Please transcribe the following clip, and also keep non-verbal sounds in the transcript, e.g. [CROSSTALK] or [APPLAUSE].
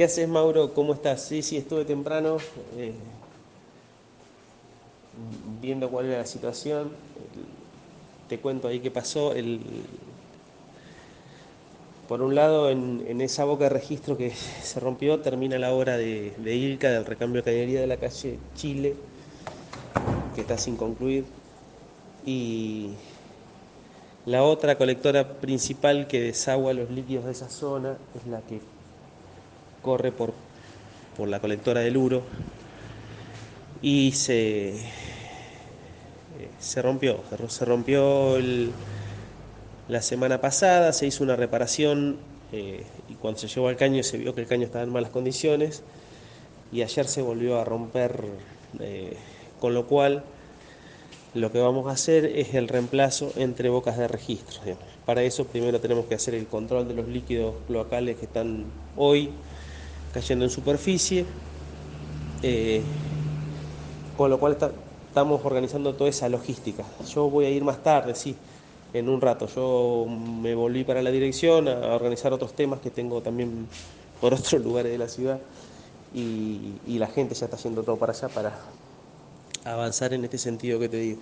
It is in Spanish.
¿Qué haces, Mauro? ¿Cómo estás? Sí, sí, estuve temprano eh, viendo cuál era la situación. Te cuento ahí qué pasó. Por un lado, en, en, esa boca de registro que [LAUGHS] se rompió, termina la obra de, de ILCA, del recambio de cañería de la calle Chile, que está sin concluir. Y la otra colectora principal que desagua los líquidos de esa zona es la que corre por, por la colectora del Uro y se, se rompió, se rompió el, la semana pasada, se hizo una reparación eh, y cuando se llevó al caño se vio que el caño estaba en malas condiciones y ayer se volvió a romper, eh, con lo cual lo que vamos a hacer es el reemplazo entre bocas de registro. Para eso primero tenemos que hacer el control de los líquidos cloacales que están hoy cayendo en superficie, eh, con lo cual estamos organizando toda esa logística. Yo voy a ir más tarde, sí, en un rato. Yo me volví para la dirección a organizar otros temas que tengo también por [LAUGHS] otros lugares de la ciudad y la gente ya está haciendo todo para allá para avanzar en este sentido que te digo.